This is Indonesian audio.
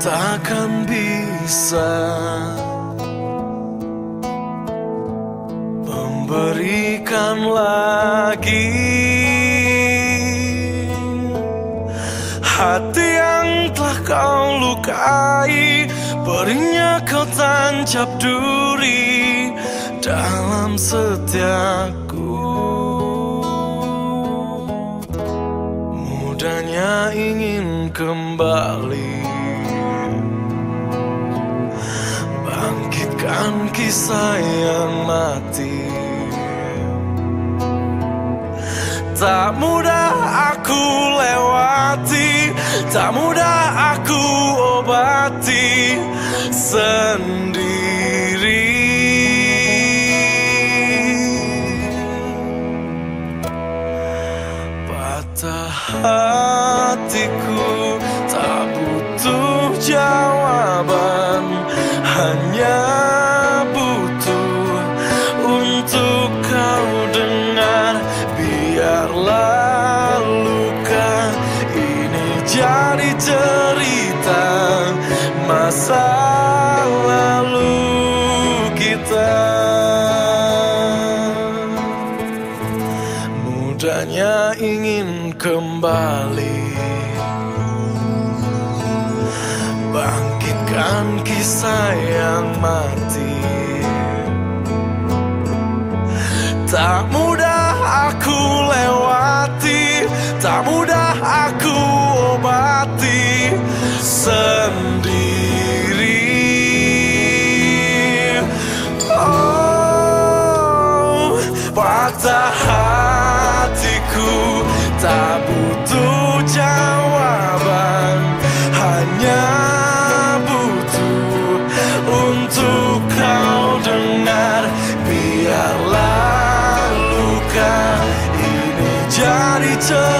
Takkan bisa memberikan lagi. Hati yang telah kau lukai, berinya kau tancap duri dalam setiaku. Mudahnya ingin kembali. Bangkitkan kisah yang mati Tak mudah aku lewati Tak mudah aku obati Sendiri. Patah hatiku tak butuh jawaban Hanya cerita Masa lalu kita. Mudahnya ingin kembali. Bangkitkan kisah yang mati. Tak mudah aku lewati tak butuh jawaban Hanya butuh untuk kau dengar. Biarlah luka ini jadi cerita